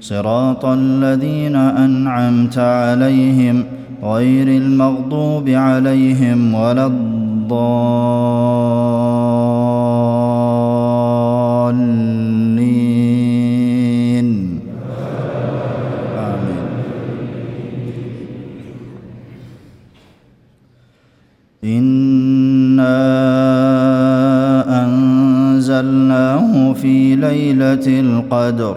صراط الذين أنعمت عليهم غير المغضوب عليهم ولا الضالين. آمين. إنا أنزلناه في ليلة القدر.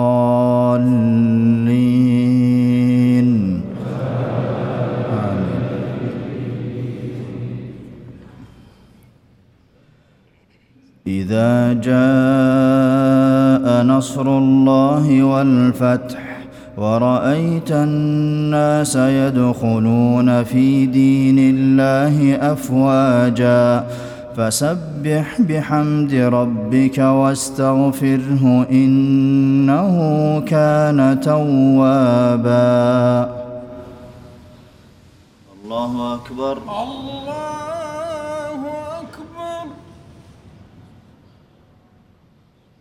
إذا جاء نصر الله والفتح ورأيت الناس يدخلون في دين الله أفواجا فسبح بحمد ربك واستغفره إنه كان توابا. الله أكبر. الله